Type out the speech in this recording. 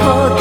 hold